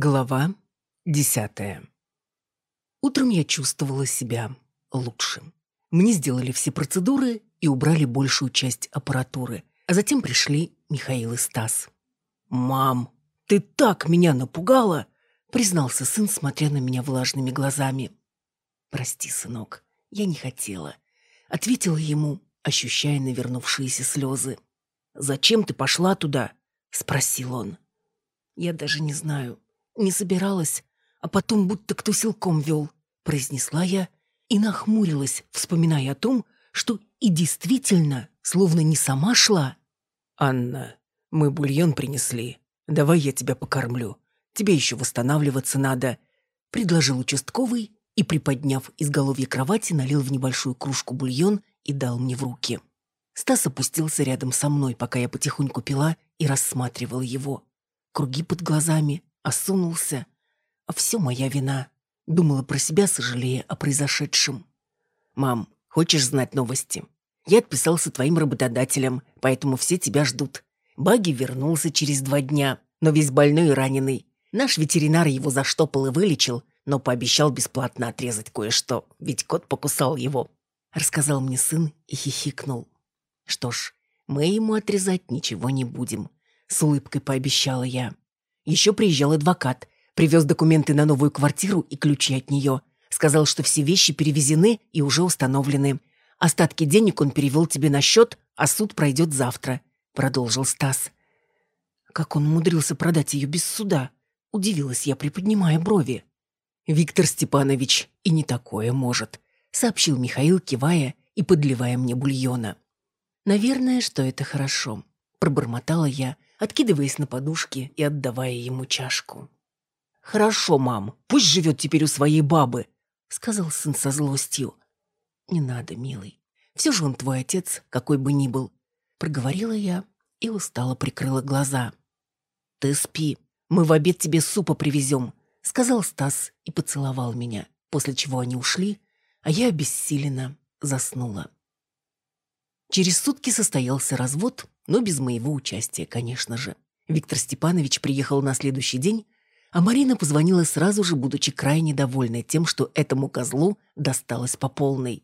Глава десятая. Утром я чувствовала себя лучше. Мне сделали все процедуры и убрали большую часть аппаратуры, а затем пришли Михаил и Стас. «Мам, ты так меня напугала!» — признался сын, смотря на меня влажными глазами. «Прости, сынок, я не хотела», — ответила ему, ощущая навернувшиеся слезы. «Зачем ты пошла туда?» — спросил он. «Я даже не знаю. Не собиралась, а потом будто кто силком вел», — произнесла я и нахмурилась, вспоминая о том, что и действительно, словно не сама шла. «Анна, мы бульон принесли. Давай я тебя покормлю. Тебе еще восстанавливаться надо», — предложил участковый и, приподняв изголовье кровати, налил в небольшую кружку бульон и дал мне в руки. Стас опустился рядом со мной, пока я потихоньку пила и рассматривал его. Круги под глазами, осунулся. Все моя вина. Думала про себя, сожалея о произошедшем. «Мам, хочешь знать новости? Я отписался твоим работодателям, поэтому все тебя ждут. Баги вернулся через два дня, но весь больной и раненый. Наш ветеринар его заштопал и вылечил, но пообещал бесплатно отрезать кое-что, ведь кот покусал его. Рассказал мне сын и хихикнул. Что ж, мы ему отрезать ничего не будем. С улыбкой пообещала я. Еще приезжал адвокат, привез документы на новую квартиру и ключи от нее. Сказал, что все вещи перевезены и уже установлены. Остатки денег он перевел тебе на счет, а суд пройдет завтра», — продолжил Стас. «Как он умудрился продать ее без суда?» — удивилась я, приподнимая брови. «Виктор Степанович и не такое может», — сообщил Михаил, кивая и подливая мне бульона. «Наверное, что это хорошо», — пробормотала я, откидываясь на подушки и отдавая ему чашку. «Хорошо, мам, пусть живет теперь у своей бабы», — сказал сын со злостью. «Не надо, милый. Все же он твой отец, какой бы ни был», — проговорила я и устало прикрыла глаза. «Ты спи, мы в обед тебе супа привезем», сказал Стас и поцеловал меня, после чего они ушли, а я обессиленно заснула. Через сутки состоялся развод, но без моего участия, конечно же. Виктор Степанович приехал на следующий день, а Марина позвонила сразу же, будучи крайне довольной тем, что этому козлу досталось по полной.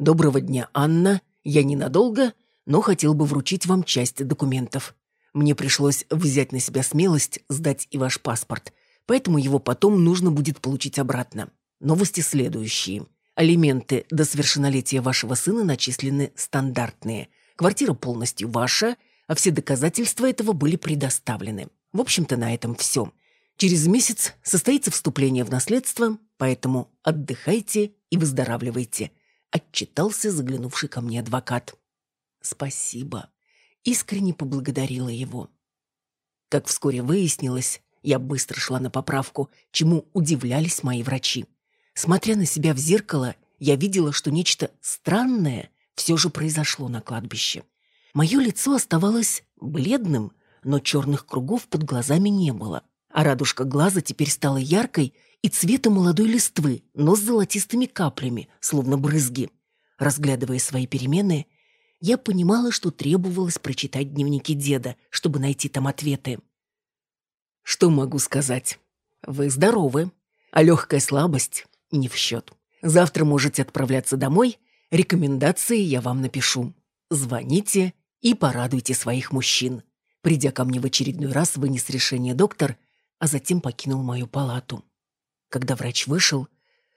«Доброго дня, Анна. Я ненадолго, но хотел бы вручить вам часть документов. Мне пришлось взять на себя смелость сдать и ваш паспорт поэтому его потом нужно будет получить обратно. Новости следующие. Алименты до совершеннолетия вашего сына начислены стандартные. Квартира полностью ваша, а все доказательства этого были предоставлены. В общем-то, на этом все. Через месяц состоится вступление в наследство, поэтому отдыхайте и выздоравливайте», — отчитался заглянувший ко мне адвокат. «Спасибо». Искренне поблагодарила его. Как вскоре выяснилось, я быстро шла на поправку, чему удивлялись мои врачи. Смотря на себя в зеркало, я видела, что нечто странное все же произошло на кладбище. Мое лицо оставалось бледным, но черных кругов под глазами не было, а радужка глаза теперь стала яркой и цвета молодой листвы, но с золотистыми каплями, словно брызги. Разглядывая свои перемены, я понимала, что требовалось прочитать дневники деда, чтобы найти там ответы. Что могу сказать? Вы здоровы, а легкая слабость не в счет. Завтра можете отправляться домой. Рекомендации я вам напишу. Звоните и порадуйте своих мужчин. Придя ко мне в очередной раз, вынес решение доктор, а затем покинул мою палату. Когда врач вышел,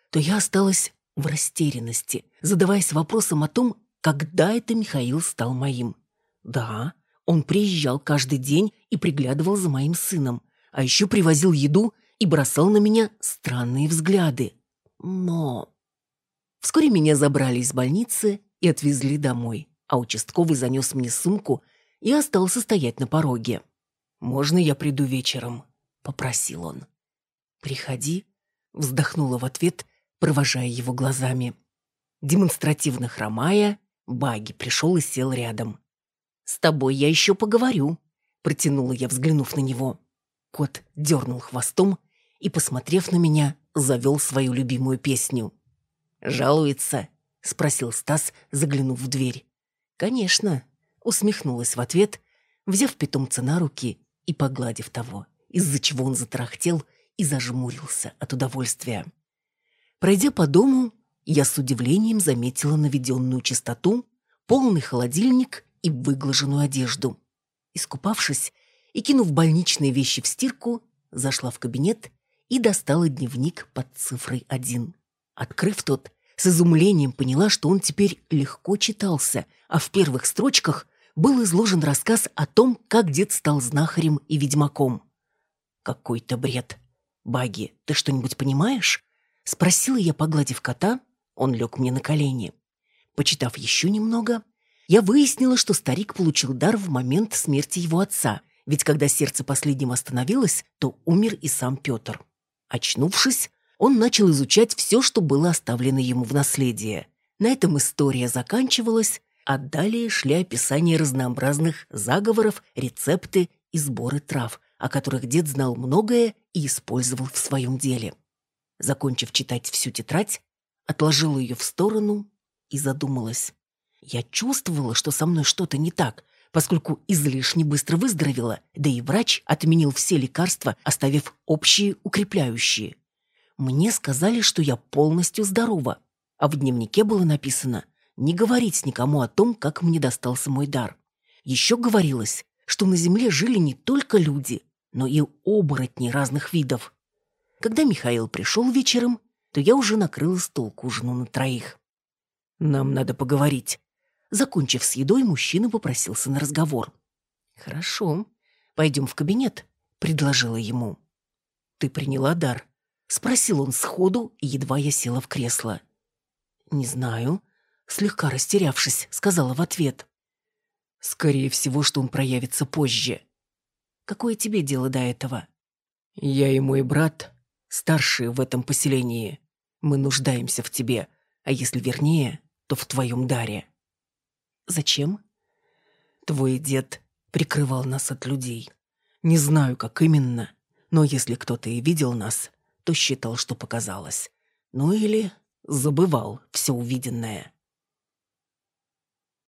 то я осталась в растерянности, задаваясь вопросом о том, когда это Михаил стал моим. Да, он приезжал каждый день и приглядывал за моим сыном, а еще привозил еду и бросал на меня странные взгляды. Но... Вскоре меня забрали из больницы и отвезли домой, а участковый занес мне сумку и остался стоять на пороге. «Можно я приду вечером?» — попросил он. «Приходи», — вздохнула в ответ, провожая его глазами. Демонстративно хромая, Баги пришел и сел рядом. «С тобой я еще поговорю», — протянула я, взглянув на него. Кот дернул хвостом и, посмотрев на меня, завел свою любимую песню. «Жалуется?» — спросил Стас, заглянув в дверь. «Конечно», — усмехнулась в ответ, взяв питомца на руки и погладив того, из-за чего он затрахтел и зажмурился от удовольствия. Пройдя по дому, я с удивлением заметила наведенную чистоту, полный холодильник и выглаженную одежду. Искупавшись и кинув больничные вещи в стирку, зашла в кабинет и достала дневник под цифрой один. Открыв тот, с изумлением поняла, что он теперь легко читался, а в первых строчках был изложен рассказ о том, как дед стал знахарем и ведьмаком. Какой-то бред. «Баги, ты что-нибудь понимаешь?» Спросила я, погладив кота, он лег мне на колени. Почитав еще немного, я выяснила, что старик получил дар в момент смерти его отца, ведь когда сердце последним остановилось, то умер и сам Петр. Очнувшись, он начал изучать все, что было оставлено ему в наследие. На этом история заканчивалась, а далее шли описания разнообразных заговоров, рецепты и сборы трав, о которых дед знал многое и использовал в своем деле. Закончив читать всю тетрадь, отложила ее в сторону и задумалась. Я чувствовала, что со мной что-то не так, поскольку излишне быстро выздоровела, да и врач отменил все лекарства, оставив общие укрепляющие. Мне сказали, что я полностью здорова, а в дневнике было написано не говорить никому о том, как мне достался мой дар. Еще говорилось, что на земле жили не только люди, но и оборотни разных видов. Когда Михаил пришел вечером, то я уже накрыла стол к ужину на троих. «Нам надо поговорить». Закончив с едой, мужчина попросился на разговор. «Хорошо, пойдем в кабинет», — предложила ему. «Ты приняла дар?» — спросил он сходу, едва я села в кресло. «Не знаю», — слегка растерявшись, сказала в ответ. «Скорее всего, что он проявится позже». «Какое тебе дело до этого?» «Я и мой брат старшие в этом поселении. Мы нуждаемся в тебе, а если вернее, то в твоем даре». «Зачем?» «Твой дед прикрывал нас от людей. Не знаю, как именно, но если кто-то и видел нас, то считал, что показалось. Ну или забывал все увиденное».